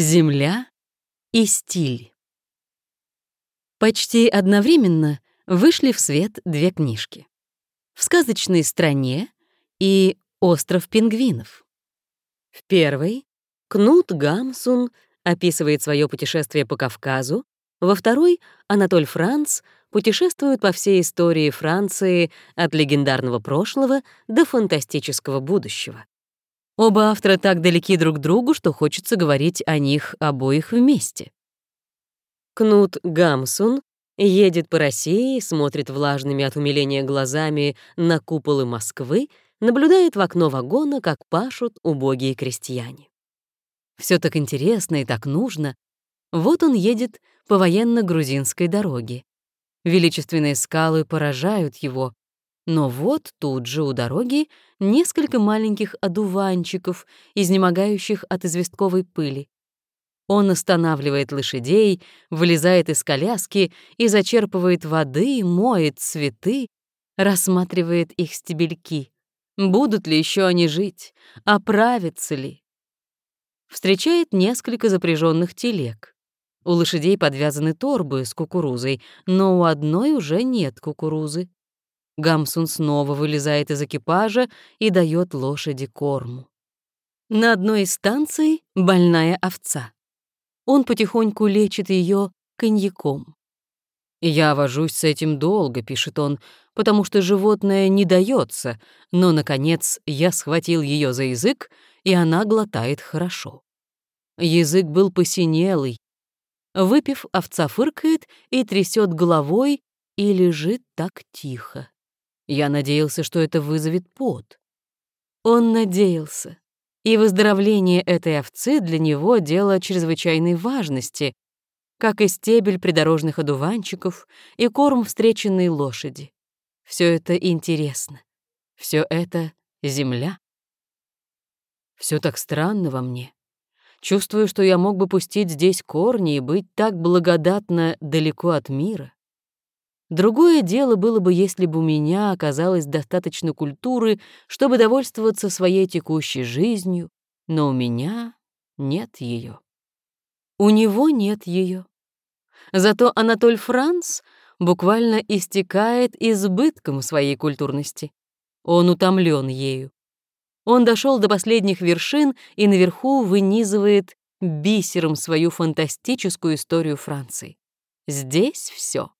Земля и стиль. Почти одновременно вышли в свет две книжки. «В сказочной стране» и «Остров пингвинов». В первой Кнут Гамсун описывает свое путешествие по Кавказу, во второй Анатоль Франц путешествует по всей истории Франции от легендарного прошлого до фантастического будущего. Оба автора так далеки друг другу, что хочется говорить о них обоих вместе. Кнут Гамсун едет по России, смотрит влажными от умиления глазами на куполы Москвы, наблюдает в окно вагона, как пашут убогие крестьяне. Все так интересно и так нужно. Вот он едет по военно-грузинской дороге. Величественные скалы поражают его, но вот тут же у дороги несколько маленьких одуванчиков, изнемогающих от известковой пыли. Он останавливает лошадей, вылезает из коляски и зачерпывает воды, моет цветы, рассматривает их стебельки. Будут ли еще они жить? Оправятся ли? Встречает несколько запряженных телег. У лошадей подвязаны торбы с кукурузой, но у одной уже нет кукурузы. Гамсун снова вылезает из экипажа и дает лошади корму. На одной из станций больная овца. Он потихоньку лечит ее коньяком. «Я вожусь с этим долго», — пишет он, «потому что животное не дается, но, наконец, я схватил ее за язык, и она глотает хорошо». Язык был посинелый. Выпив, овца фыркает и трясет головой и лежит так тихо. Я надеялся, что это вызовет пот. Он надеялся. И выздоровление этой овцы для него — дело чрезвычайной важности, как и стебель придорожных одуванчиков и корм встреченной лошади. Все это интересно. Все это — земля. Все так странно во мне. Чувствую, что я мог бы пустить здесь корни и быть так благодатно далеко от мира. Другое дело было бы, если бы у меня оказалось достаточно культуры, чтобы довольствоваться своей текущей жизнью, но у меня нет ее. У него нет ее. Зато Анатоль Франц буквально истекает избытком своей культурности. Он утомлен ею. Он дошел до последних вершин и наверху вынизывает бисером свою фантастическую историю Франции. Здесь все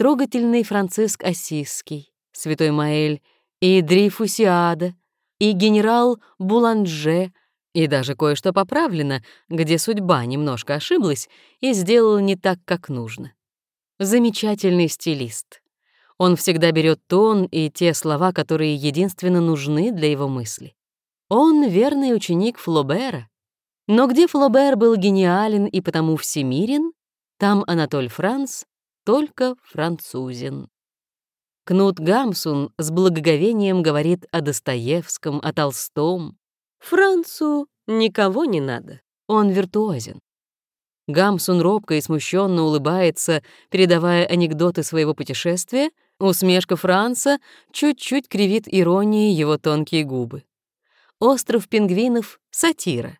трогательный Франциск Осиский, святой Маэль, и Дрейфусиада, и генерал Буланже, и даже кое-что поправлено, где судьба немножко ошиблась и сделала не так, как нужно. Замечательный стилист. Он всегда берет тон и те слова, которые единственно нужны для его мысли. Он верный ученик Флобера. Но где Флобер был гениален и потому всемирен, там Анатоль Франц только французин. Кнут Гамсун с благоговением говорит о Достоевском, о Толстом. Францу никого не надо, он виртуозен. Гамсун робко и смущенно улыбается, передавая анекдоты своего путешествия, усмешка Франца чуть-чуть кривит иронией его тонкие губы. «Остров пингвинов» — сатира.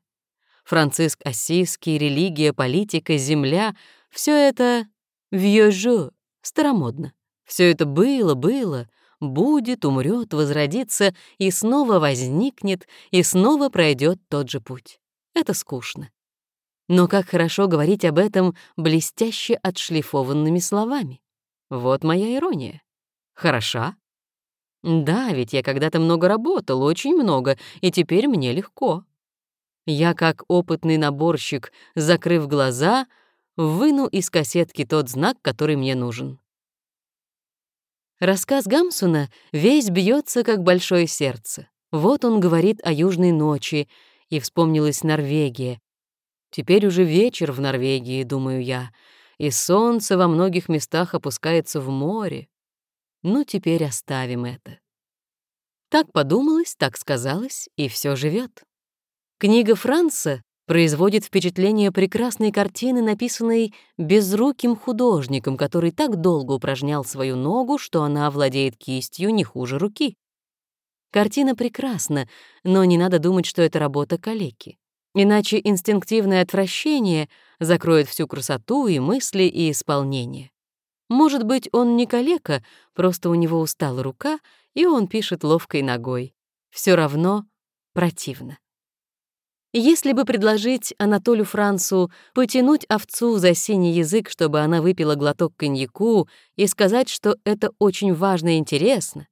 Франциск Осиский, религия, политика, земля — все это Вьежо, старомодно. Все это было, было, будет, умрет, возродится и снова возникнет, и снова пройдет тот же путь. Это скучно. Но как хорошо говорить об этом блестяще отшлифованными словами. Вот моя ирония. Хороша? Да, ведь я когда-то много работал, очень много, и теперь мне легко. Я, как опытный наборщик, закрыв глаза, выну из кассетки тот знак, который мне нужен. Рассказ Гамсуна весь бьется как большое сердце. Вот он говорит о южной ночи, и вспомнилась Норвегия. Теперь уже вечер в Норвегии, думаю я, и солнце во многих местах опускается в море. Ну, теперь оставим это. Так подумалось, так сказалось, и все живет. Книга Франца производит впечатление прекрасной картины, написанной безруким художником, который так долго упражнял свою ногу, что она овладеет кистью не хуже руки. Картина прекрасна, но не надо думать, что это работа калеки. Иначе инстинктивное отвращение закроет всю красоту и мысли, и исполнение. Может быть, он не калека, просто у него устала рука, и он пишет ловкой ногой. Все равно противно. Если бы предложить Анатолию Францу потянуть овцу за синий язык, чтобы она выпила глоток коньяку, и сказать, что это очень важно и интересно,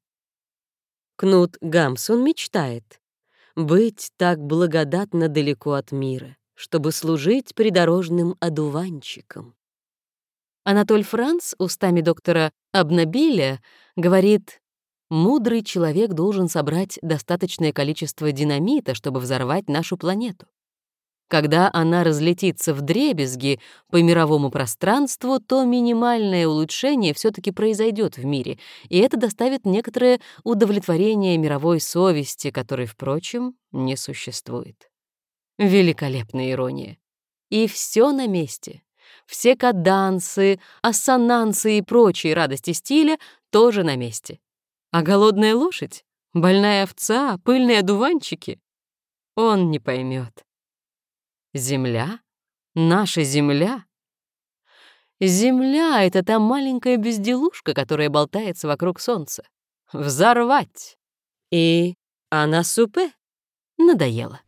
Кнут Гамсун мечтает быть так благодатно далеко от мира, чтобы служить придорожным одуванчиком. Анатоль Франц устами доктора Абнабиля говорит, «Мудрый человек должен собрать достаточное количество динамита, чтобы взорвать нашу планету. Когда она разлетится в дребезги по мировому пространству, то минимальное улучшение все таки произойдет в мире, и это доставит некоторое удовлетворение мировой совести, которой, впрочем, не существует. Великолепная ирония. И все на месте. Все кадансы, ассонансы и прочие радости стиля тоже на месте. А голодная лошадь, больная овца, пыльные одуванчики — он не поймет. Земля? Наша Земля? Земля — это та маленькая безделушка, которая болтается вокруг Солнца. Взорвать! И она супе надоело.